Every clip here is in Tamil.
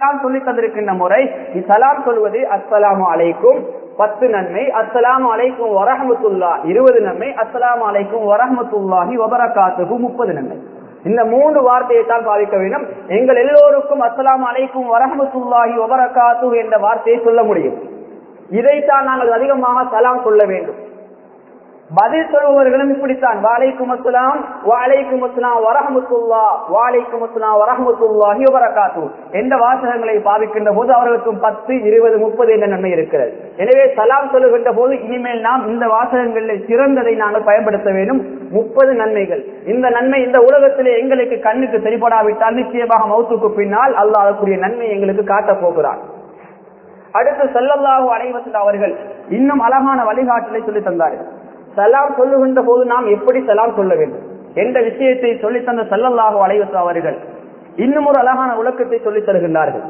நான் சொல்லி தந்திருக்கின்ற முறை சலாம் சொல்வது அஸ்லாம் அலைக்கும். பத்து நன்மை அஸ்லாம் அலைக்கும் வரஹமத்துல்லா. இருபது நன்மை அஸ்லாம் அலைக்கும் வரஹமத்துல்லாஹி வபரகாத்துக்கு முப்பது நன்மை. இந்த மூன்று வார்த்தையை தான் பாதிக்க வேண்டும். எங்கள் எல்லோருக்கும் அஸ்லாம் அலைக்கும் வரஹமத்துல்லாஹி வபரகாத்து என்ற வார்த்தையை சொல்ல முடியும். இதைத்தான் நாங்கள் அதிகமாக சலாம் சொல்ல வேண்டும். பதில் சொல்பவர்களும் இப்படித்தான். வாழைக்கும் அஸ்லாம் வாழைக்கும் அஸ்லாம் வரஹமுத்துல்லா வாழைக்கும் அஸ்லாம் வரஹமுத்துல்லாஹி வரகாத்து எந்த வாசகங்களை பாவிக்கின்ற போது அவர்களுக்கும் பத்து இருபது முப்பது என்ற நன்மை இருக்கிறது. எனவே சலாம் சொல்லுகின்ற போது இனிமேல் நாம் இந்த வாசகங்களில் சிறந்ததை நாங்கள் பயன்படுத்த வேண்டும். முப்பது நன்மைகள். இந்த நன்மை இந்த உலகத்திலே எங்களுக்கு கண்ணுக்கு தெரிபடாவிட்டால் நிச்சயமாக மௌத்துக்கு பின்னால் அல்லாஹ் அதற்குரிய நன்மை எங்களுக்கு காட்டப் போகிறார் அடுத்து செல்லல்லாஹு அனைவத்தில் அவர்கள் இன்னும் அழகான வழிகாட்டலை சொல்லி தந்தார்கள். சலாம் சொல்லுகின்ற போது நாம் எப்படி சலாம் சொல்ல வேண்டும் என்ற விஷயத்தை சொல்லி தந்த செல்லல்லாஹு அலைவசம் அவர்கள் இன்னும் ஒரு அழகான விளக்கத்தை சொல்லித் தருகின்றார்கள்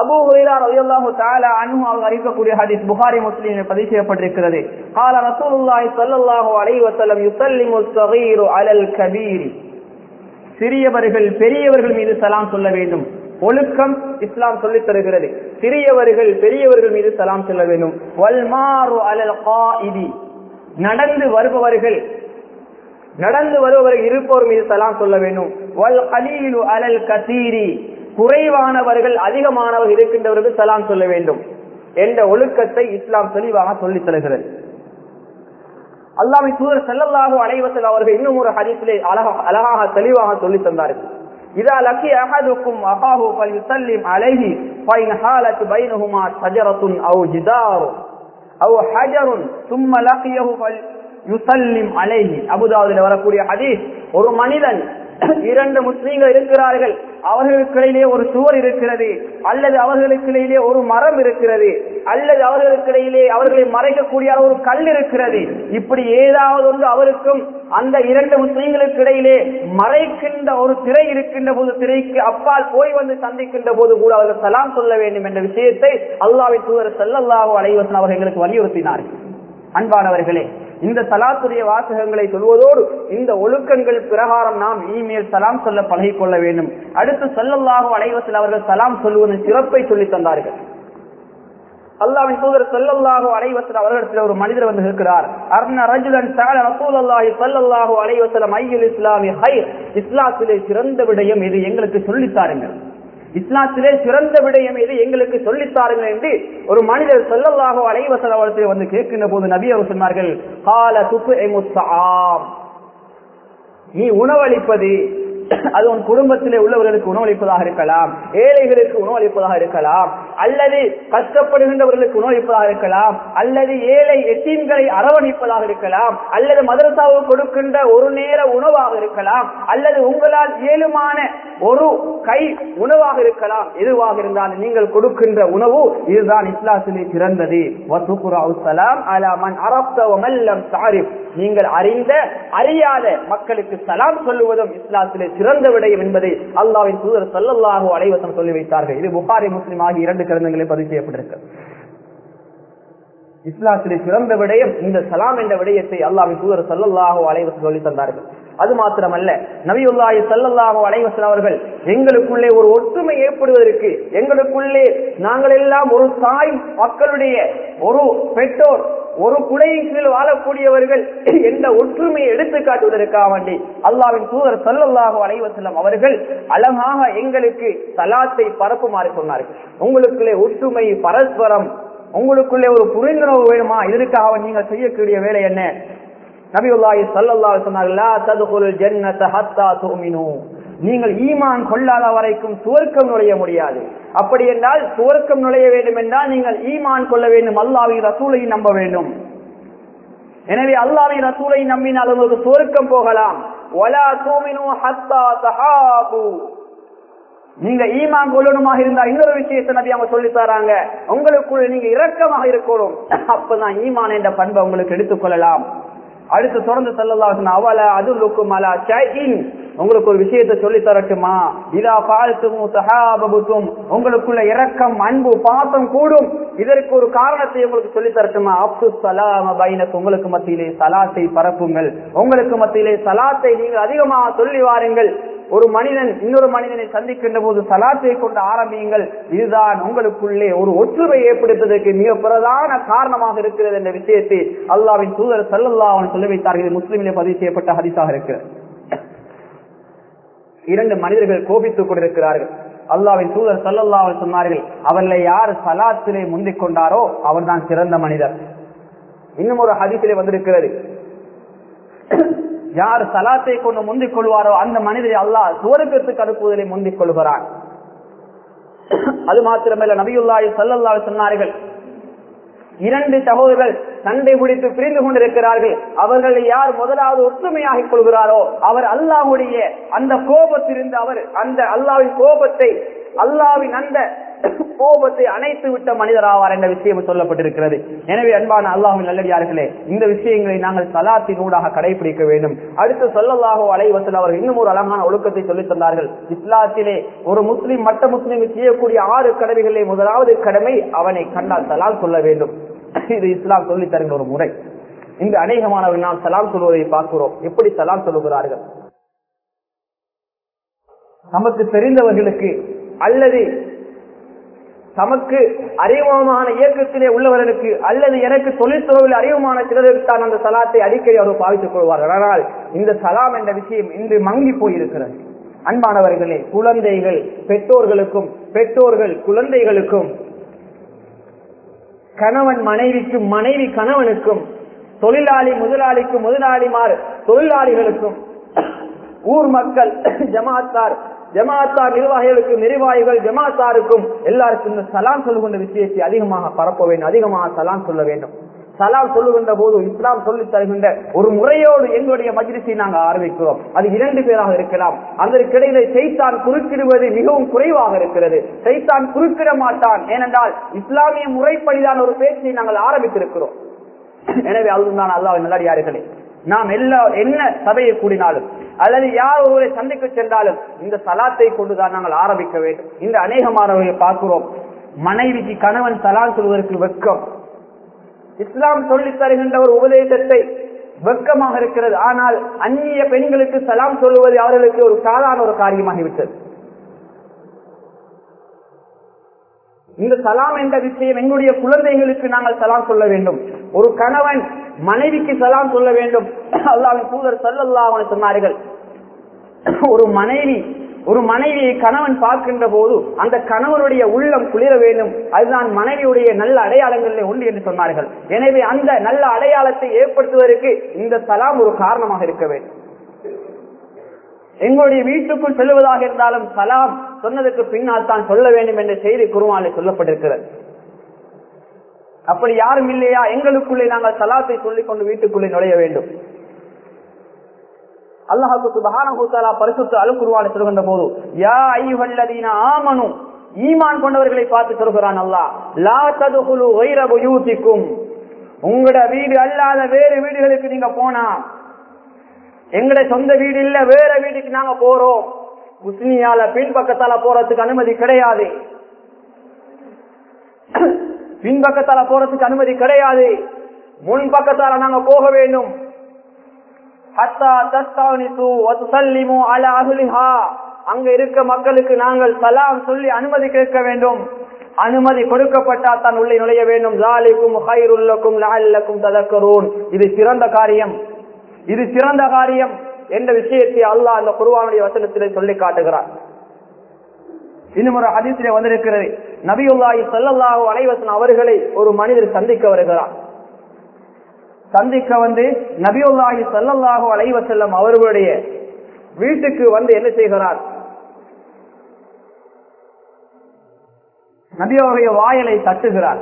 அபு ஹுரைரா ரலியல்லாஹு தஆலா அன்ஹு அவர் அறிவிக்கக்கூடிய ஹதீஸ் புகாரி முஸ்லிமில் பதிவு செய்யப்பட்டிருக்கிறது قال رسول الله صلى الله عليه وسلم يسلم الصغير على الكبير சிறியவர்கள் பெரியவர்கள் மீது சலாம் சொல்ல வேண்டும் ஒழுக்கம் இஸ்லாம் சொல்லித் தருகிறது சிறியவர்கள் பெரியவர்கள் மீது சலாம் சொல்ல வேண்டும் வல்மாரு அலல் காயிதி நடந்து வருபவர்கள் நடந்து வருபவர்கள் இருப்போர் மீது சலாம் சொல்ல வேண்டும். வல் அலல் கசீரி. குறைவானவர்கள் அதிகமானவர்கள் இருக்கின்றவர்கள் சலாம் சொல்ல வேண்டும் என்ற ஒழுக்கத்தை இஸ்லாம் தெளிவாக சொல்லித் தருகிறது. அல்லாமை தூதர் செல்லல்லாக அனைவத்தில் அவர்கள் இன்னும் ஒரு ஹரிசிலே அழகா அழகாக தெளிவாக சொல்லி தந்தார்கள். இதா லக்கி அஹதுக்கும் அஹாஹு ஃபல்யுசல்லிம் அலைஹி ஃபைன் ஹாலத் பைனஹுமா ஷஜரத்துன் அவ் ஜிதாரு. அவ் ஹஜருன் சும்ம லக்கியஹு யுசல்லிம் அலைஹி அபுதாவுல வரக்கூடிய ஹதீஸ் ஒரு மனிதன் இரண்டு முஸ்லீம்கள் இருக்கிறார்கள் அவர்களுக்கிடையிலே ஒரு சுவர் இருக்கிறது அல்லது அவர்களுக்கிடையிலே ஒரு மரம் இருக்கிறது அல்லது அவர்களுக்கிடையிலே அவர்களை மறைக்கக்கூடிய ஒரு கல் இருக்கிறது இப்படி ஏதாவது ஒன்று அவருக்கும் அந்த இரண்டு முஸ்லீம்களுக்கு இடையிலே மறைக்கின்ற ஒரு திரை இருக்கின்ற போது திரைக்கு அப்பால் போய் வந்து சந்திக்கின்ற போது கூட அவர்கள் சலாம் சொல்ல வேண்டும் என்ற விஷயத்தை அல்லாவின் தூதர் செல்லல்லாஹோ அலைவசன் அவர்கள் எங்களுக்கு வலியுறுத்தினார்கள். அன்பானவர்களே இந்த சலாத்துடைய வாசகங்களை சொல்வதோடு இந்த ஒழுக்கங்கள் பிரகாரம் நாம் இனிமேல் சலாம் சொல்ல பழகிக் கொள்ள வேண்டும். அடுத்து செல்லல்லாக அலைவசில் அவர்கள் சலாம் சொல்வதன் சிறப்பை சொல்லி தந்தார்கள். அல்லாவின் தூதர் செல்லல்லாகோ அலைவசல் அவர்களிடத்தில் ஒரு மனிதர் வந்து இருக்கிறார் அர்ண ரஜுலன் சால ரசூலல்லாஹி ஸல்லல்லாஹு அலைஹி வஸல்லம் இஸ்லாமி ஹைர். இஸ்லாத்திலே சிறந்த விடயம் இது எங்களுக்கு சொல்லித்தாருங்கள் இஸ்லாத்திலே சிறந்த விடயம் எது? எங்களுக்கு சொல்லித்தாருங்கள் என்று ஒரு மனிதர் செல்லல்லாகோ அலைவசல் அவர்களை வந்து கேட்கின்ற போது நபி அவர் சொன்னார்கள் கால துப்பு நீ உணவளிப்பது அது உன் குடும்பத்திலே உள்ளவர்களுக்கு உணவளிப்பதாக இருக்கலாம் ஏழைகளுக்கு உணவளிப்பதாக இருக்கலாம். அல்லது கஷ்டப்படுகின்றவர்களுக்கு உணவளிப்பதாக இருக்கலாம் அல்லது ஏழை எத்தீன்களை அரவணைப்பதாக இருக்கலாம் அல்லது மதரசாவுக்கு கொடுக்கின்ற ஒரு நேர உணவாக இருக்கலாம் அல்லது உங்களால் இயலுமான ஒரு கை உணவாக இருக்கலாம் எதுவாக இருந்தாலும் நீங்கள் கொடுக்கின்ற உணவு இதுதான் இஸ்லாத்திலே சிறந்தது. நீங்கள் அறிந்த அறியாத மக்களுக்கு சலாம் சொல்லுவதும் இஸ்லாத்திலே சிறந்த விடயம் என்பதை அல்லாவின் தூதர் சல்லல்லாஹு அலைவசம் சொல்லி வைத்தார்கள். இது புகாரி முஸ்லிம் ஆகிய இரண்டு கிரந்தங்களை பதிவு செய்யப்பட்டிருக்கு. இஸ்லாத்திலே சிறந்த விடயம் இந்த சலாம் என்ற விடயத்தை அல்லாவின் தூதர் சல்லாஹோ அலைவர் சொல்லி தந்தார்கள். அது மாத்திரமல்ல. நபியுல்லாஹி சல்லல்லாஹு அலைவசன் அவர்கள் எங்களுக்குள்ளே ஒரு ஒற்றுமை ஏற்படுவதற்கு எங்களுக்குள்ளே நாங்கள் எல்லாம் ஒரு தாய் மக்களுடைய ஒரு பெற்றோர் ஒரு குடையின் கீழ் வாழக்கூடியவர்கள் எந்த ஒற்றுமையை எடுத்து காட்டுவதற்காக வேண்டி அல்லாவின் தூதர் சொல்லல்லாக அலைவசல்லம் அவர்கள் அழகாக எங்களுக்கு சலாத்தை பரப்புமாறு சொன்னார்கள். உங்களுக்குள்ளே ஒற்றுமை பரஸ்பரம் உங்களுக்குள்ளே ஒரு புரிந்துணர்வு வேணுமா? இதற்காக நீங்கள் செய்யக்கூடிய வேலை என்ன? நபியுல்லாஹி ஸல்லல்லாஹு அலைஹி ஹத்தா நீங்கள் ஈமான் கொள்ளாத வரைக்கும் சுவர்க்கம் நுழைய முடியாது. அப்படி என்றால் சுவர்க்கம் நுழைய வேண்டும் என்றால் நீங்கள் ஈமான் கொள்ள வேண்டும் அல்லாவின் ரசூலை நம்ப வேண்டும். எனவே அல்லாவின் ரசூலை நம்பினால் உங்களுக்கு சுவர்க்கம் போகலாம். ஹத்தா தஹாபு. நீங்க ஈமான் கொள்ளணுமாக இருந்தா இன்னொரு விஷயத்தை நபி அவங்க சொல்லி தராங்க. உங்களுக்குள்ள நீங்க இரக்கமாக இருக்கணும். அப்பதான் ஈமான் என்ற பண்பை உங்களுக்கு எடுத்துக்கொள்ளலாம் அடுத்து தொடர்ந்து சொல்லலாம் அவல அதுலுக்கும் அலா உங்களுக்கு ஒரு விஷயத்தை சொல்லி தரட்டுமா? இதா பாழ்த்தும் சகாபபுத்தும் உங்களுக்குள்ள இரக்கம் அன்பு பாசம் கூடும். இதற்கு ஒரு காரணத்தை உங்களுக்கு சொல்லி தரட்டுமா? அப்து சலாம பைனக்கு உங்களுக்கு மத்தியிலே சலாத்தை பரப்புங்கள். உங்களுக்கு மத்தியிலே சலாத்தை நீங்கள் அதிகமாக சொல்லி வாருங்கள். ஒரு மனிதன் இன்னொரு மனிதனை சந்திக்கின்ற போது சலாத்தை கொண்டு ஆரம்பியுங்கள். இதுதான் உங்களுக்குள்ளே ஒரு ஒற்றுமை ஏற்படுத்துவதற்கு மிக பிரதான காரணமாக இருக்கிறது என்ற விஷயத்தை அல்லாவின் தூதர் சல்லல்லா அவன் சொல்லி வைத்தார்கள் இது முஸ்லிமிலே பதிவு செய்யப்பட்ட ஹரிசாக இருக்கிறது. இரண்டு மனிதர்கள் கோபித்துக் கொண்டிருக்கிறார்கள். அல்லாவின் தூதர் சல்லல்லா சொன்னார்கள் அவர்களை யார் சலாத்திலே முந்திக் கொண்டாரோ அவர்தான் சிறந்த மனிதர். இன்னும் ஒரு ஹதிசிலே வந்திருக்கிறது. யார் சலாத்தை கொண்டு முந்திக் கொள்வாரோ அந்த மனிதரை அல்லாஹ் சுவர்க்கத்துக்கு அனுப்புவதிலே முந்திக் கொள்கிறான். அது மாத்திரமல்ல நபியுல்லாஹி சல்லல்லா சொன்னார்கள் இரண்டு சகோதரர்கள் சண்டை முடித்து பிரிந்து கொண்டிருக்கிறார்கள். அவர்களை யார் முதலாவது ஒற்றுமையாகிக் கொள்கிறாரோ அவர் அல்லாஹுடைய அந்த கோபத்திலிருந்து அவர் அந்த அல்லாவின் கோபத்தை அல்லாவின் அந்த கோபத்தை அணைத்து விட்ட மனிதர் ஆவார் என்ற விஷயம் சொல்லப்பட்டிருக்கிறது. எனவே அன்பான அல்லாஹின் நல்லடியார்களே இந்த விஷயங்களை நாங்கள் சலாத்தின் ஊடாக கடைபிடிக்க வேண்டும். அடுத்து சொல்லலாகோ அலைவசல் அவர்கள் இன்னும் ஒரு அழகான ஒழுக்கத்தை சொல்லித் தந்தார்கள். இஸ்லாத்திலே ஒரு முஸ்லீம் மற்ற முஸ்லீம் செய்யக்கூடிய ஆறு கடமைகளிலே முதலாவது கடமை அவனை கண்டால் சலால் சொல்ல வேண்டும். இது இஸ்லாம் சொல்லி தருகிற ஒரு முறை. இந்த அநேகமானவர்கள் நாம் சலாம் சொல்வதை பார்க்கிறோம். எப்படி சலாம் சொல்லுகிறார்கள்? நமக்கு தெரிந்தவர்களுக்கு அல்லது தமக்கு அறிமுகமான இயக்கத்திலே உள்ளவர்களுக்கு அல்லது எனக்கு தொழில்துறையில் அறிமுகமான சிலருக்கு தான் அந்த சலாத்தை அடிக்கடி அவர் பாவித்துக் கொள்வார்கள். ஆனால் இந்த சலாம் என்ற விஷயம் இன்று மங்கி போயிருக்கிறது. அன்பானவர்களே குழந்தைகள் பெற்றோர்களுக்கும் பெற்றோர்கள் குழந்தைகளுக்கும் கணவன் மனைவிக்கும் மனைவி கணவனுக்கும் தொழிலாளி முதலாளிக்கும் முதலாளிமார் தொழிலாளிகளுக்கும் ஊர் மக்கள் ஜமாத்தார் ஜமாத்தார் நிர்வாகிகளுக்கும் நிர்வாகிகள் ஜமாத்தாருக்கும் எல்லாருக்கும் இந்த சலாம் சொல்லுகின்ற விஷயத்தை அதிகமாக பரப்ப வேண்டும் அதிகமாக சலாம் சொல்ல வேண்டும். சலாம் சொல்லுகின்ற போது இஸ்லாம் சொல்லி தருகின்ற ஒரு முறையோடு எங்களுடைய மஜ்லிஸை நாங்கள் ஆரம்பிக்கிறோம். அது இரண்டு பேராக இருக்கலாம். அதற்கிடையில செய்தான் குறுக்கிடுவது மிகவும் குறைவாக இருக்கிறது. செய்தான் குறுக்கிட மாட்டான். ஏனென்றால் இஸ்லாமிய முறைப்படிதான் ஒரு பேச்சை நாங்கள் ஆரம்பித்திருக்கிறோம். எனவே அதுதான் அல்லாஹ் நல்லடியார்களே. நாம் எல்லா என்ன சபையை கூடினாலும் அல்லது யார் ஒருவரை சந்திக்க சென்றாலும் இந்த சலாத்தை கொண்டுதான் நாங்கள் ஆரம்பிக்க வேண்டும். இந்த அநேகமானவர்களை பார்க்கிறோம். மனைவிக்கு கணவன் சலால் சொல்வதற்கு வெக்கம் இஸ்லாம் சொல்லி தருகின்ற ஒரு உபதேசத்தை வெக்கமாக இருக்கிறது. ஆனால் அந்நிய பெண்களுக்கு சலாம் சொல்லுவது அவர்களுக்கு ஒரு சாதாரண ஒரு காரியமாகிவிட்டது. இந்த சலாம் என்ற விஷயம் எங்களுடைய குழந்தைகளுக்கு நாங்கள் சலாம் சொல்ல வேண்டும். ஒரு கணவன் மனைவிக்கு சலாம் சொல்ல வேண்டும். அல்லாவின் தூதர் சல்லல்லா அவனை சொன்னார்கள் ஒரு மனைவி ஒரு மனைவியை கணவன் பார்க்கின்ற போது அந்த கணவனுடைய உள்ளம் குளிர வேண்டும். அதுதான் மனைவியுடைய நல்ல அடையாளங்களில் உண்டு என்று சொன்னார்கள். எனவே அந்த நல்ல அடையாளத்தை ஏற்படுத்துவதற்கு இந்த சலாம் ஒரு காரணமாக இருக்க வேண்டும். எங்களுடைய வீட்டுக்குள் செல்வதாக இருந்தாலும் சலாம் சொன்னதற்கு பின்னால் தான் சொல்ல வேண்டும் என்ற செய்தி குருவானில் சொல்லப்பட்டிருக்கிறது. அப்படி யாரும் இல்லையா? எங்களுக்குள்ளே நாங்கள் சலாத்தை சொல்லிக் கொண்டு வீட்டுக்குள்ளே நுழைய வேண்டும். அல்லாஹுக்கு சுபஹானஹு பரிசுத்த அலுக்குருவான சொல்கின்ற போது யா ஐயுஹல்லதீன ஆமனு ஈமான் கொண்டவர்களை பார்த்து சொல்கிறான் அல்லாஹ் லா ததுகுலு வைர யூசிக்கும் உங்களோட வீடு அல்லாத வேறு வீடுகளுக்கு நீங்க போனா எங்கட சொந்த வீடு இல்ல வேற வீட்டுக்கு நாங்க போறோம். முஸ்லியால பின்பக்கத்தால போறதுக்கு அனுமதி கிடையாது. பின்பக்கத்தால போறதுக்கு அனுமதி கிடையாது. முன் பக்கத்தால நாங்க போக வேண்டும். அங்க இருக்க மக்களுக்கு நாங்கள் சலாம் சொல்லி அனுமதி கேட்க வேண்டும். அனுமதி கொடுக்கப்பட்டா தான் உள்ளே நுழைய வேண்டும். லாலிக்கும் ஹைருல்லக்கும் லாலுக்கும் ததக்கரூன் இது சிறந்த காரியம். இது சிறந்த காரியம் என்ற விஷயத்தை அல்லாஹ் அந்த குருவானுடைய வசனத்திலே சொல்லி காட்டுகிறார். இன்னும் ஒரு அதிசயம் வந்திருக்கிறது. நபியுல்லாஹி சல்லல்லாஹு அலைவசன் அவர்களை ஒரு மனிதர் சந்திக்க வருகிறார். சந்திக்க வந்து நபியுல்லாஹி சல்லல்லாஹு அலைவசல்லம் அவர்களுடைய வீட்டுக்கு வந்து என்ன செய்கிறார்? நபியோடைய வாயலை தட்டுகிறார்.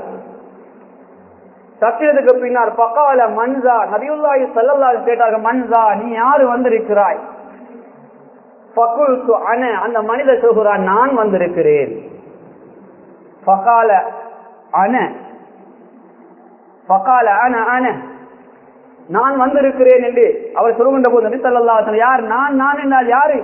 தட்டியதுக்கு பின்னால் பக்கால மன்சா நபியுல்லாஹி சல்லல்லாஹு கேட்டார்கள் மன்சா நீ யாரு வந்திருக்கிறாய்? பக்குல்து அண அந்த மனிதர் சொல்கிறான் நான் வந்திருக்கிறேன். பகால அண பக்கால அன அண நான் வந்திருக்கிறேன் என்று அவர் சொல்லுகின்ற போது நபி சொல்லா யார்? நான் நான் என்றால் யாரு?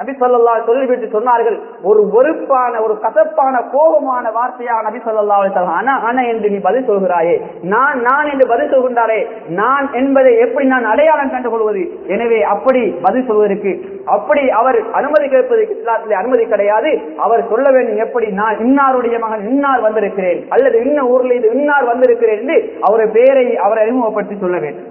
நபி சொல்லா சொல்லிவிட்டு சொன்னார்கள் ஒரு வெறுப்பான ஒரு கசப்பான கோபமான வார்த்தையாக நபி சொல்லா அண்ணா என்று நீ பதில் சொல்கிறாயே? நான் நான் என்று பதில் சொல்கின்றாரே? நான் என்பதை எப்படி நான் அடையாளம் கண்டு கொள்வது எனவே அப்படி பதில் சொல்வதற்கு அப்படி அவர் அனுமதி கேட்பதற்கு இஸ்லாத்திலே அனுமதி கிடையாது. அவர் சொல்ல வேண்டும் எப்படி நான் இன்னாருடைய மகன் இன்னார் வந்திருக்கிறேன் அல்லது இன்ன ஊர்ல இது இன்னார் வந்திருக்கிறேன் என்று அவரை பேரை அவரை அறிமுகப்படுத்தி சொல்ல வேண்டும்.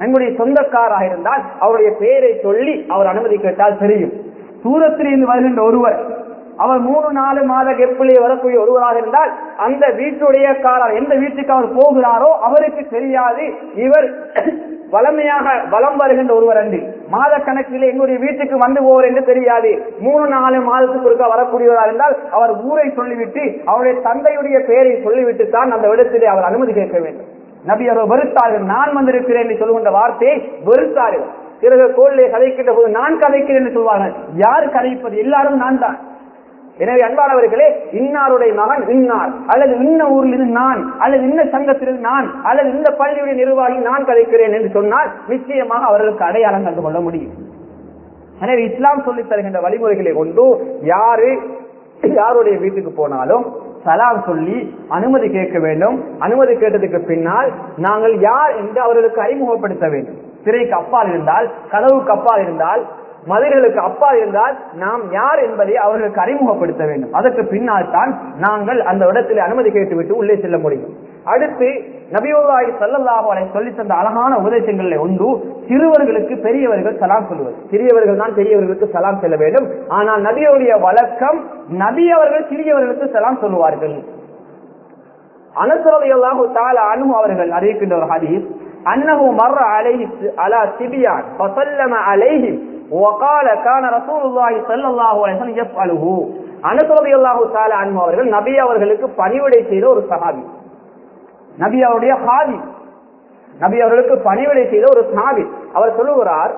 எங்களுடைய சொந்தக்காராக இருந்தால் அவருடைய பெயரை சொல்லி அவர் அனுமதி கேட்டால் தெரியும். தூரத்திலிருந்து வருகின்ற ஒருவர் அவர் மூணு நாலு மாத கெப்பிலே வரக்கூடிய ஒருவராக இருந்தால் அந்த வீட்டுடைய காரர் எந்த வீட்டுக்கு அவர் போகிறாரோ அவருக்கு தெரியாது. இவர் வளமையாக வலம் வருகின்ற ஒருவர் அன்று. மாத கணக்கில் எங்களுடைய வீட்டுக்கு வந்து போவர் என்று தெரியாது. மூணு நாலு மாதத்துக்கு ஒருக்கா வரக்கூடியவராக இருந்தால் அவர் ஊரை சொல்லிவிட்டு அவருடைய தந்தையுடைய பெயரை சொல்லிவிட்டு தான் அந்த இடத்திலே அவர் அனுமதி கேட்க வேண்டும். நபி அவர்கள் வெறுத்தார்கள். நான் வந்திருக்கிறேன் என்று சொல்லுகின்ற வார்த்தையை வெறுத்தார்கள். பிறகு கோளிலே கதைக்கின்ற போது நான் கதைக்கிறேன் என்று சொல்வார்கள். யார் கதைப்பது? எல்லாரும் நான் தான். எனவே அன்பானவர்களே இன்னாருடைய மகன் இன்னார். அல்லது இன்ன ஊரில் இருந்து நான் அல்லது இன்ன சங்கத்திலிருந்து நான் அல்லது இந்த பள்ளியுடைய நிர்வாகி நான் கதைக்கிறேன் என்று சொன்னால் நிச்சயமாக அவர்களுக்கு அடையாளம் கண்டு கொள்ள முடியும். எனவே இஸ்லாம் சொல்லித் தருகின்ற வழிமுறைகளை கொண்டு யாரு யாருடைய வீட்டுக்கு போனாலும் சலாம் சொல்லி அனுமதி கேட்க வேண்டும். அனுமதி கேட்டதுக்கு பின்னால் நாங்கள் யார் என்று அவர்களுக்கு அறிமுகப்படுத்த வேண்டும். திரைக்கு அப்பால் இருந்தால் கனவுக்கு அப்பால் இருந்தால் மதுரைகளுக்கு அப்பால் இருந்தால் நாம் யார் என்பதை அவர்களுக்கு அறிமுகப்படுத்த வேண்டும். அதற்கு பின்னால் தான் நாங்கள் அந்த இடத்தில் அனுமதி கேட்டுவிட்டு உள்ளே செல்ல முடியும். அடுத்து நபியுல்லாஹி ஸல்லல்லாஹு அலைஹி சொல்லி தந்த அழகான உபதேசங்களில் ஒன்று சிறுவர்களுக்கு பெரியவர்கள் சலாம் சொல்வது சிறியவர்கள் தான் பெரியவர்களுக்கு சலாம் சொல்ல வேண்டும் ஆனால் நபியுடைய வழக்கம் நபி அவர்கள் சிறியவர்களுக்கு சலாம் சொல்லுவார்கள் அனசரதையெல்லாம் தால அனு அவர்கள் அறிவிக்கின்ற ஒரு ஹதீஸ் அன்னஹு மர்ர அலைஹி அலா சிபியான் ஃபஸல்லம அலைஹிம் وقال كان رسول الله صلى الله عليه وسلم يفعله அனஸ் ரலியல்லாஹு தஆலா அன்ஹு அவர்கள் நபி அவர்களுக்கு பணிவிடை செய்த ஒரு சஹாபி நபி அவருடைய ஹாதி. நபி அவர்களுக்கு பணிவிடை செய்த ஒரு சாவி அவர் சொல்லுகிறார்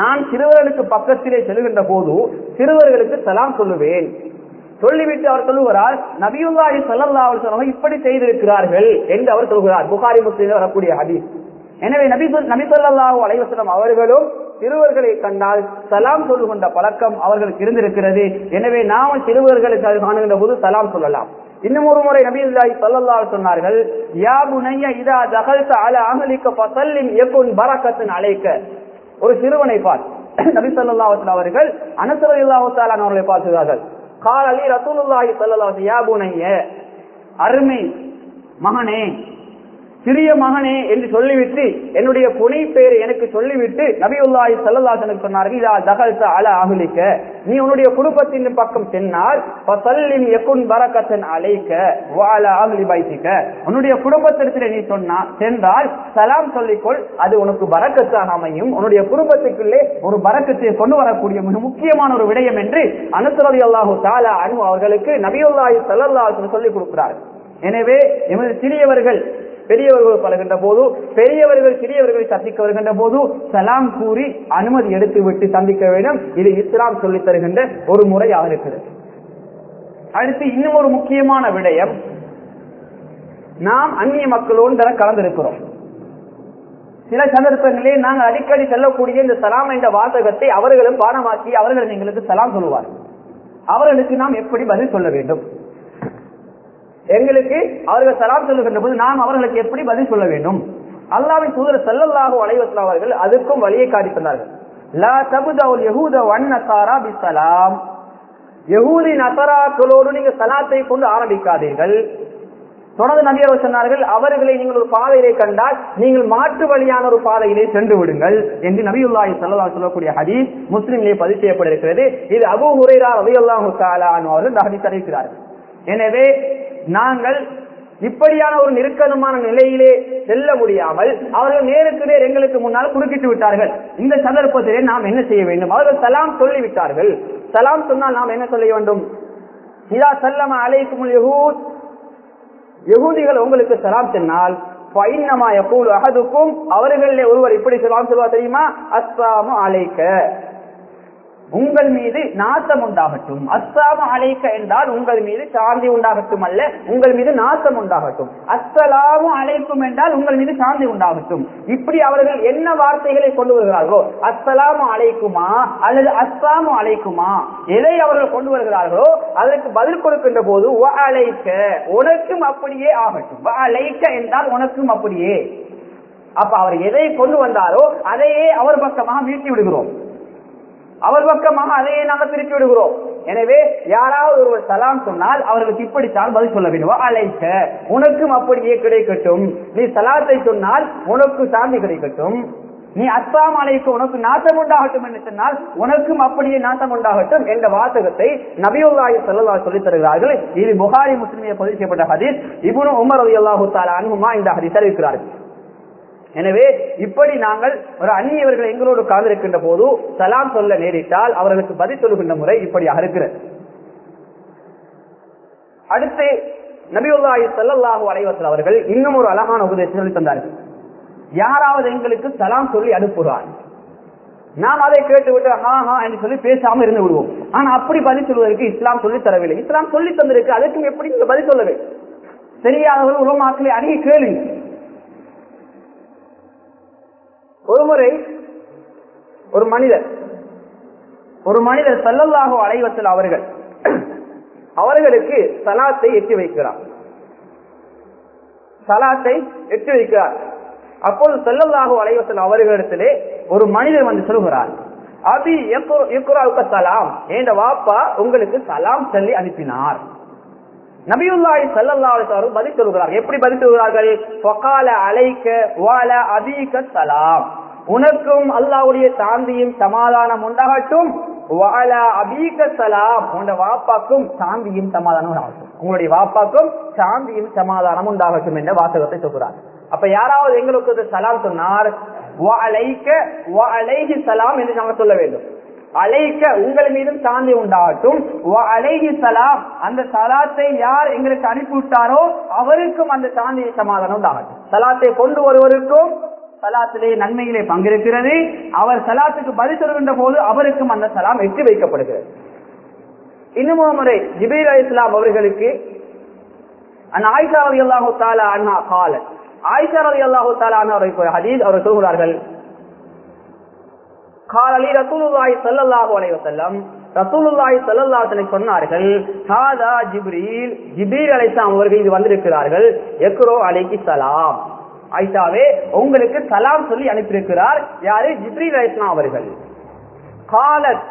நான் சிறுவர்களுக்கு பக்கத்திலே செல்கின்ற போது சிறுவர்களுக்கு சலாம் சொல்லுவேன். சொல்லிவிட்டு அவர் சொல்லுகிறார் நபியுல்லாஹி சல்லா அவர் வஸல்லம் இப்படி செய்திருக்கிறார்கள் என்று அவர் சொல்கிறார் புகாரி முஸ்லீம் வரக்கூடிய ஹதீஸ். எனவே நபி நபி சொல்லாஹு அலைவசனம் அவர்களும் சிறுவர்களை கண்டால் சலாம் சொல்லுகின்ற பழக்கம் அவர்களுக்கு இருந்திருக்கிறது. எனவே நாம் சிறுவர்களுக்கு அது காணுகின்ற போது சலாம் சொல்லலாம். இன்னும் ஒரு முறை நபியுல்லாஹி ஸல்லல்லாஹு அலைஹி சொன்னார்கள் யா புனைய இதா தகல்த அல அஹலிக ஃபஸல்லிம் யகுன் பரக்கத்துன் அலைக்க. ஒரு சிறுவனை பார். நபி ஸல்லல்லாஹு அலைஹி அவர்கள் அனஸ் ரலியல்லாஹு தஆலா அவர்களை பார்க்கிறார்கள் கால் அலி ரசூலுல்லாஹி ஸல்லல்லாஹு அலைஹி யா புனைய அருமை மகனே சிறிய மகனே என்று சொல்லிவிட்டு என்னுடைய புனை பெயரை எனக்கு சொல்லிவிட்டு நபியுல்லாஹி சல்லாசனுக்கு சொன்னார்கள் இதா தகல்த அல அகலிக்க நீ உன்னுடைய குடும்பத்தின் பக்கம் சென்னால் பசல்லின் எக்குன் பரக்கத்தன் அழைக்க வ அலா அஹ்லி உன்னுடைய குடும்பத்திற்கு நீ சொன்னா சென்றால் சலாம் சொல்லிக்கொள் அது உனக்கு பரக்கத்தாக அமையும். உன்னுடைய குடும்பத்துக்குள்ளே ஒரு பரக்கத்தை கொண்டு வரக்கூடிய மிக முக்கியமான ஒரு விடயம் என்று அனுசரதி அல்லாஹு தாலா அனு அவர்களுக்கு நபியுல்லாஹி ஸல்லல்லாஹு சொல்லிக் கொடுக்கிறார். எனவே எமது சிறியவர்கள் பெரியவர்கள் பழகின்ற போது பெரியவர்கள் சிறியவர்களை சந்திக்க வருகின்ற போது சலாம் கூறி அனுமதி எடுத்து விட்டு சந்திக்க வேண்டும். இது இஸ்லாம் சொல்லித் தருகின்ற ஒரு முறையாக இருக்கிறது அடுத்து இன்னும் ஒரு முக்கியமான விடயம். நாம் அந்நிய மக்களோடு தர கலந்திருக்கிறோம். சில சந்தர்ப்பங்களிலே நாங்கள் அடிக்கடி செல்லக்கூடிய இந்த சலாம் என்ற வாசகத்தை அவர்களும் பாடமாக்கி அவர்கள் எங்களுக்கு சலாம் சொல்லுவார் அவர்களுக்கு நாம் எப்படி பதில் சொல்ல வேண்டும்? எங்களுக்கு அவர்கள் சலாம் சொல்லுகின்ற போது நாம் அவர்களுக்கு எப்படி பதில் சொல்ல வேண்டும்? அல்லாவின் தூதர் செல்லல்லாக அலைவசல் அவர்கள் அதற்கும் வழியை காட்டி சொன்னார்கள் லா தபுதவுல் யஹூத வன் நசாரா பிஸ்ஸலாம். யஹூதி நசராக்களோடு நீங்க சலாத்தை கொண்டு ஆரம்பிக்காதீர்கள். தொடர்ந்து நபியர் சொன்னார்கள் அவர்களை நீங்கள் ஒரு பாதையிலே கண்டால் நீங்கள் மாற்று வழியான ஒரு பாதையிலே சென்று விடுங்கள் என்று நபியுல்லாஹி சல்லா சொல்லக்கூடிய ஹதீஸ் முஸ்லிம்லேயே பதிவு செய்யப்பட்டிருக்கிறது. இது அபு ஹுரேரா ரலியல்லாஹு தஆலா அவர்கள் ஹதீஸ் அறிவிக்கிறார்கள். எனவே நாங்கள் இப்படியான ஒரு நெருக்கமான நிலையிலே செல்ல முடியாமல் அவர்கள் நேருக்கு நேர் எங்களுக்கு முன்னால் குறுக்கிட்டு விட்டார்கள். இந்த சந்தர்ப்பத்திலே நாம் என்ன செய்ய வேண்டும்? அவர்கள் சலாம் சொல்லிவிட்டார்கள். சலாம் சொன்னால் நாம் என்ன சொல்ல வேண்டும்? இதா சல்லம அலைக்கும் யகூத் யகூதிகள் உங்களுக்கு சலாம் சொன்னால் ஃபைன்னமா யகூலு அகதுக்கும் அவர்களிலே ஒருவர் இப்படி சலாம் சொல்வா தெரியுமா? அஸ்லாமு அழைக்க உங்கள் மீது நாசம் உண்டாகட்டும். அஸ்ஸாமு அழைக்க என்றால் உங்கள் மீது சாந்தி உண்டாகட்டும் அல்ல உங்கள் மீது நாசம் உண்டாகட்டும். அஸ்ஸலாமு அழைக்கும் என்றால் உங்கள் மீது சாந்தி உண்டாகட்டும். இப்படி அவர்கள் என்ன வார்த்தைகளை கொண்டு வருகிறார்களோ அஸ்ஸலாமு அழைக்குமா அல்லது அஸ்ஸாமு அழைக்குமா எதை அவர்கள் கொண்டு வருகிறார்களோ அதற்கு பதில் கொடுக்கின்ற போது அழைக்க உனக்கும் அப்படியே ஆகட்டும். அழைக்க என்றால் உனக்கும் அப்படியே. அப்ப அவர் எதை கொண்டு வந்தாரோ அதையே அவர் பக்கமாக மீட்டி விடுகிறோம். அவர் பக்கமாக அதையே நாங்கள் திருப்பி விடுகிறோம் எனவே யாராவது ஒருவர் சலாம் சொன்னால் அவர்களுக்கு இப்படித்தான் பதில் சொல்ல வேண்டும். அழைக்க உனக்கும் அப்படியே கிடைக்கட்டும். நீ சலாத்தை சொன்னால் உனக்கு சாந்தி கிடைக்கட்டும். நீ அஸ்லாம் அலைக்கு உனக்கு நாசம் உண்டாகட்டும் என்று சொன்னால் உனக்கும் அப்படியே நாசம் உண்டாகட்டும் என்ற வாசகத்தை நபியுல்லாஹி சொல்லலா சொல்லித் தருகிறார்கள். இது புகாரி முஸ்லிமிய பதிவு செய்யப்பட்ட ஹதீஸ். இவனும் உமர் ரலியல்லாஹு தாலா அன்ஹுமா இந்த ஹதீஸ் அறிவிக்கிறார்கள் எனவே இப்படி நாங்கள் ஒரு அந்நியவர்கள் எங்களோடு காந்திருக்கின்ற போது சலாம் சொல்ல நேரிட்டால் அவர்களுக்கு பதில் சொல்லுகின்ற முறை இப்படியாக இருக்கிறது அடுத்து நபியுல்லாஹி சல்லாஹூ அலைவசல் அவர்கள் இன்னும் ஒரு அழகான உபதேசம் சொல்லி தந்தார்கள். யாராவது எங்களுக்கு சலாம் சொல்லி அனுப்புகிறார். நாம் அதை கேட்டுவிட்டு ஹா ஹா என்று சொல்லி பேசாம இருந்து விடுவோம். ஆனா அப்படி பதில் சொல்வதற்கு இஸ்லாம் சொல்லி தரவில்லை. இஸ்லாம் சொல்லி தந்திருக்கு அதுக்கும் எப்படி நீங்க பதில் சொல்லவே தெரியாதவர்கள் உலமாக்களை அணுகி கேளுங்க ஒருமுறை ஒரு மனிதர் ஒரு மனிதர் சல்லல்லாஹு அலைவசல் அவர்கள் அவர்களுக்கு சலாத்தை எட்டி வைக்கிறார். சலாத்தை எட்டி வைக்கிறார். அப்போது செல்லல்லாஹு அலைவசல் அவர்களிடத்திலே ஒரு மனிதர் வந்து சொல்கிறார் அபி இக்குராவுக்க சலாம். என்ற வாப்பா உங்களுக்கு சலாம் சொல்லி அனுப்பினார். நபியுல்லாஹி ஸல்லல்லாஹு பதில் சொல்கிறார்கள் எப்படி பதில் சொல்கிறார்கள் ஃபகால அலைக்க வால அபீக சலாம் உனக்கும் அல்லாஹ்வுடைய சாந்தியும் சமாதானம் உண்டாகட்டும். வால அபீக சலாம் உங்க வாப்பாக்கும் சாந்தியும் சமாதானம் உண்டாகட்டும். உங்களுடைய வாப்பாக்கும் சாந்தியும் சமாதானம் உண்டாகட்டும் என்ற வாசகத்தை சொல்கிறார். அப்ப யாராவது எங்களுக்கு சலாம் சொன்னார் சலாம் என்று நாங்கள் சொல்ல வேண்டும். அழைக்க உங்கள் மீதும் சாந்தி உண்டாகட்டும். அழகி சலாம் அந்த சலாத்தை யார் எங்களுக்கு அனுப்பிவிட்டாரோ அவருக்கும் அந்த சாந்தியை சமாதானம் உண்டாகட்டும். சலாத்தை கொண்டு வருவருக்கும் சலாத்திலே நன்மையிலே பங்கிருக்கிறது. அவர் சலாத்துக்கு பதில் சொல்கின்ற போது அவருக்கும் அந்த சலாம் எட்டி வைக்கப்படுகிறது. இன்னும் முறை ஜிபீர் அலி இஸ்லாம் அவர்களுக்கு அந்த ஆயிஷா அலி அல்லாஹு தாலா அண்ணா கால. ஆயிஷா அலி அல்லாஹு தாலா அண்ணா ஹதீஸ் அவர் சொல்கிறார்கள் காலலி ரசூலுல்லாஹி ஸல்லல்லாஹு அலைஹி வஸல்லம் ரசூலுல்லாஹி ஸல்லல்லாஹு சொன்னார்கள் ஹாதா ஜிப்ரீல். ஜிப்ரீல் அலைஹிஸ்ஸலாம் அவர்கள் இது வந்திருக்கிறார்கள். எக்ரோ அலைஹி சலாம். ஆயிஷாவே உங்களுக்கு சலாம் சொல்லி அனுப்பியிருக்கிறார். யாரு? ஜிப்ரீல் அலைஹிஸ்ஸலாம் அவர்கள். காலத்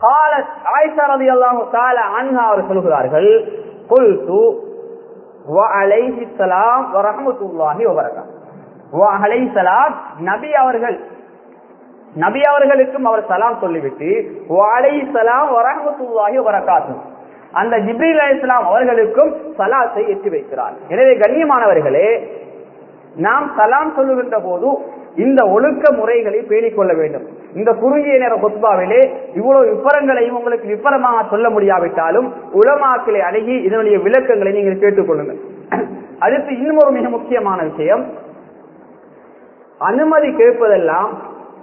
காலத் ஆயிஷா ரலியல்லாஹு தஆலா அன்ஹா அவர் சொல்கிறார்கள் குல்து வ அலைஹி ஸலாம் வ ரஹ்மத்துல்லாஹி வ பரகாத்துஹு வ அலைஹி ஸலாம் நபி அவர்கள் நபி அவர்களுக்கும் அவர் சலாம் சொல்லிவிட்டு வாழை சலாம் வரமத்துல்லாஹி வரகாத்து அந்த ஜிப்ரீல் அலிஸ்லாம் அவர்களுக்கும் சலாத்தை எட்டி வைக்கிறார். எனவே கண்ணியமானவர்களே நாம் சலாம் சொல்லுகின்ற போது இந்த ஒழுக்க முறைகளை பேணிக் கொள்ள வேண்டும். இந்த குறுகிய நேர கொத்பாவிலே இவ்வளவு விபரங்களையும் உங்களுக்கு விபரமாக சொல்ல முடியாவிட்டாலும் உளமாக்களை அணுகி இதனுடைய விளக்கங்களை நீங்கள் கேட்டுக்கொள்ளுங்கள் அடுத்து இன்னும் ஒரு மிக முக்கியமான விஷயம். அனுமதி கேட்பதெல்லாம்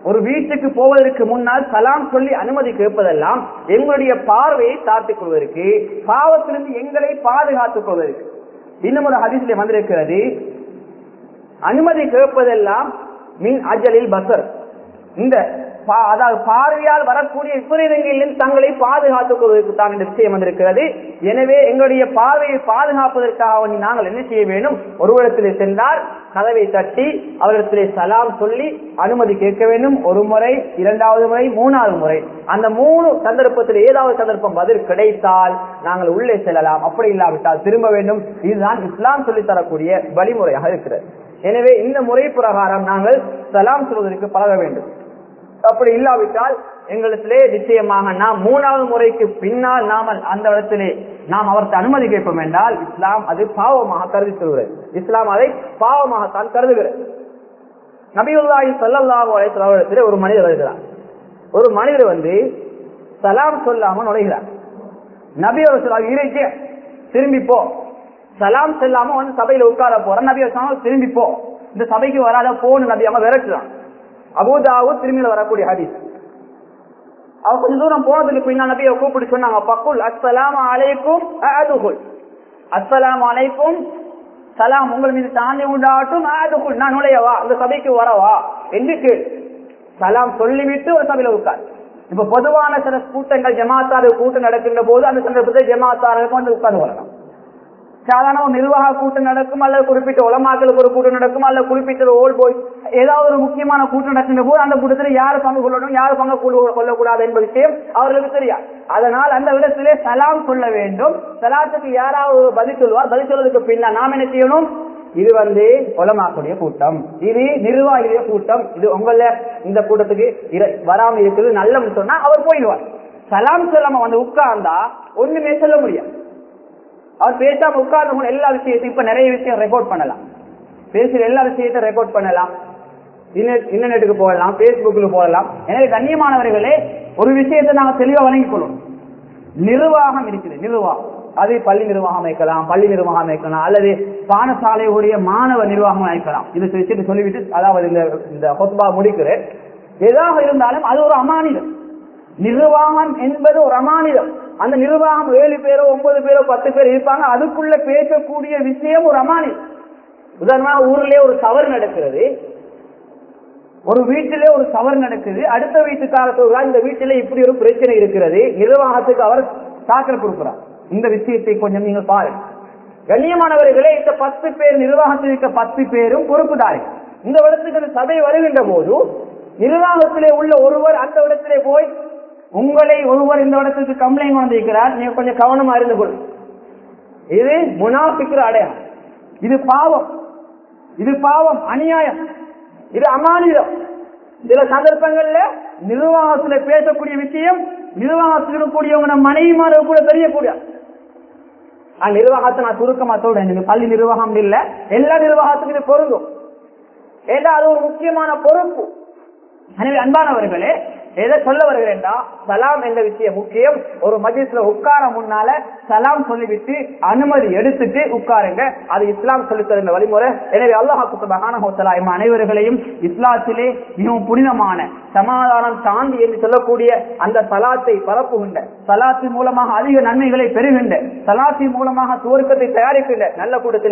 ஒரு வீட்டுக்கு போவதற்கு முன்னால் சலாம் சொல்லி அனுமதி கேட்பதெல்லாம் எங்களுடைய பார்வையை தாத்துக் கொள்வதற்கு பாவத்திலிருந்து எங்களை பாதுகாத்துக் கொள்வதற்கு. இன்னும் ஒரு ஹதிசிலே வந்திருக்கிறது. அனுமதி கேட்பதெல்லாம் மின் அஜலில் பசர் இந்த அதாவது பார்வையால் வரக்கூடிய விபரீதங்களில் தங்களை பாதுகாத்துக் கொள்வதற்கு தான் இந்த விஷயம் வந்திருக்கிறது. எனவே எங்களுடைய பார்வையை பாதுகாப்பதற்காக நாங்கள் என்ன செய்ய வேண்டும்? ஒருவரிடத்திலே சென்றால் கதவை தட்டி அவரிடத்திலே சலாம் சொல்லி அனுமதி கேட்க வேண்டும். ஒரு முறை இரண்டாவது முறை மூணாவது முறை. அந்த மூணு சந்தர்ப்பத்தில் ஏதாவது சந்தர்ப்பம் பதில் கிடைத்தால் நாங்கள் உள்ளே செல்லலாம். அப்படி இல்லாவிட்டால் திரும்ப வேண்டும். இதுதான் இஸ்லாம் சொல்லி தரக்கூடிய வழிமுறையாக இருக்கிறது. எனவே இந்த முறை பிரகாரம் நாங்கள் சலாம் சொல்வதற்கு பழக வேண்டும். அப்படி இல்லாவிட்டால் எங்களிடத்திலே நிச்சயமாக நாம் மூணாவது முறைக்கு பின்னால் நாமல் அந்த இடத்திலே நாம் அவருக்கு அனுமதி கேட்போம் என்றால் இஸ்லாம் அது பாவமாக கருதி சொல்கிறது. இஸ்லாம் அதை பாவமாகத்தான் கருதுகிறது. நபிகுல்லாஹி சல்லாஹூ அலைஹி ஒரு மனிதர் வருகிறார். ஒரு மனிதர் வந்து சலாம் சொல்லாம நுழைகிறார். நபி அவர் சொல்றாங்க இறைச்சே சலாம் செல்லாம வந்து சபையில உட்கார போற நபி அவர் திரும்பி இந்த சபைக்கு வராத போன்னு நபி அவங்க விரட்டுறான். அபுதாவு திரும்பியில் வரக்கூடிய ஹதீஸ். அவ கொஞ்ச தூரம் போனதுக்கு பின்னால் நபியை கூப்பிட்டு சொன்னாங்க பக்குல் அஸ்ஸலாம் அலைக்கும் அதுகுல் அஸ்ஸலாம் அலைக்கும். சலாம் உங்கள் மீது தாண்டி உண்டாட்டும் அதுக்குள் நான் நுழையவா அந்த சபைக்கு வரவா என்று சலாம் சொல்லிவிட்டு ஒரு சபையில உட்கார். இப்ப பொதுவான சில கூட்டங்கள் ஜமாத்தாரு கூட்டம் நடக்கின்ற போது அந்த சந்தர்ப்பத்தை ஜமாத்தாருக்கு வந்து உட்கார்ந்து வரலாம் சாதாரண ஒரு நிர்வாக கூட்டம் நடக்கும் அல்லது குறிப்பிட்ட உலமாக்களுக்கு ஒரு கூட்டம் நடக்கும் அல்லது குறிப்பிட்ட ஓல் போய் ஏதாவது ஒரு முக்கியமான கூட்டம் நடக்கின்ற போது அந்த கூட்டத்தில் யார் பங்கு கொள்ளணும் யார் பங்கு கொள்ளக்கூடாது என்பது விஷயம் அவர்களுக்கு தெரியாது. அதனால் அந்த இடத்திலே சலாம் சொல்ல வேண்டும். சலாத்துக்கு யாராவது பதில் சொல்வார் பதில் சொல்வதற்கு பின்னால் நாம் என்ன செய்யணும்? இது வந்து உலமாக்குடைய கூட்டம். இது நிர்வாகிய கூட்டம். இது உங்கள இந்த கூட்டத்துக்கு இர- வராம இருக்குது நல்ல சொன்னா அவர் போயிடுவார். சலாம் சொல்லாம வந்து உட்கார்ந்தா ஒண்ணுமே சொல்ல முடியாது. அவர் பேசாம உட்கார்ந்து எல்லா விஷயத்தையும் இப்ப நிறைய விஷயம் ரெக்கார்ட் பண்ணலாம். பேசுற எல்லா விஷயத்தையும் ரெக்கார்ட் பண்ணலாம். இன்டர்நெட்டுக்கு போடலாம் பேஸ்புக்கு போடலாம் எனவே கண்ணியமானவர்களே ஒரு விஷயத்தை நாங்க தெளிவா வழங்கிக் கொள்ளணும் நிர்வாகம் இருக்குது நிர்வாகம். அது பள்ளி நிர்வாகம் அமைக்கலாம் பள்ளி நிர்வாகம் அமைக்கலாம் அல்லது பாடசாலையுடைய மாணவ நிர்வாகம் அமைக்கலாம். இது விஷயத்தை சொல்லிவிட்டு அதாவது இந்த இந்த ஹொத்பா முடிக்கிறேன். எதாக இருந்தாலும் அது ஒரு அமானிதம். நிர்வாகம் என்பது ஒரு அமானிதம். அந்த நிர்வாகம் ஏழு பேரோ ஒன்பது பேரோ பத்து பேர் இருப்பாங்க. அதுக்குள்ள பேசக்கூடிய விஷயம் ஒரு அமானி. உதாரணமாக ஊர்லயே ஒரு சவறு நடக்கிறது. ஒரு வீட்டிலே ஒரு சவர் நடக்குது. அடுத்த வீட்டுக்கார சொல்றார் இந்த வீட்டிலே இப்படி ஒரு பிரச்சனை இருக்கிறது. நிர்வாகத்துக்கு அவர் தாக்கல் கொடுக்கிறார். இந்த விஷயத்தை கொஞ்சம் நீங்கள் பாருங்க. கண்ணியமானவர்களே இந்த பத்து பேர் நிர்வாகத்தில் இருக்க பத்து பேரும் பொறுப்புதாரி. இந்த இடத்துக்கு அந்த சபை வருகின்ற போது நிர்வாகத்திலே உள்ள ஒருவர் அந்த இடத்திலே போய் உங்களை ஒருவர் இந்த இடத்துக்கு கம்ப்ளைண்ட் வந்திருக்கிறார் நீங்க கொஞ்சம் கவனமா இருந்து கொள். இது முனாஃபிக்கிற அடையாளம். இது பாவம். இது பாவம் அநியாயம். இது அமானிதம். சில சந்தர்ப்பங்கள்ல நிர்வாகத்துல பேசக்கூடிய விஷயம் நிர்வாகத்தில் இருக்கக்கூடியவங்க மனைவிமார கூட தெரியக்கூடிய. நிர்வாகத்தை நான் சுருக்கமா சொல்றேன். பள்ளி நிர்வாகம் இல்ல எல்லா நிர்வாகத்துக்கும் இது பொருந்தும். ஏன்னா அது ஒரு முக்கியமான பொறுப்பு. எனவே அன்பானவர்களே எதை சொல்ல வருகிறேன்டா? சலாம் என்ற விஷயம் முக்கியம். ஒரு மஜிஸ்ல உட்கார முன்னால சலாம் சொல்லிவிட்டு அனுமதி எடுத்துட்டு உட்காருங்க. அது இஸ்லாம் சொல்லி தருகிற வழிமுறை. எனவே அல்லாஹாக்கு சுபஹானஹு அனைவர்களையும் இஸ்லாத்திலே மிகவும் புனிதமான சமாதானம் சாந்தி என்று சொல்லக்கூடிய அந்த சலாத்தை பரப்புகின்ற சலாத்தின் மூலமாக அதிக நன்மைகளை பெறுகின்ற சலாத்தின் மூலமாக துவக்கத்தை தயாரிக்கின்ற நல்ல கூட்டத்தில்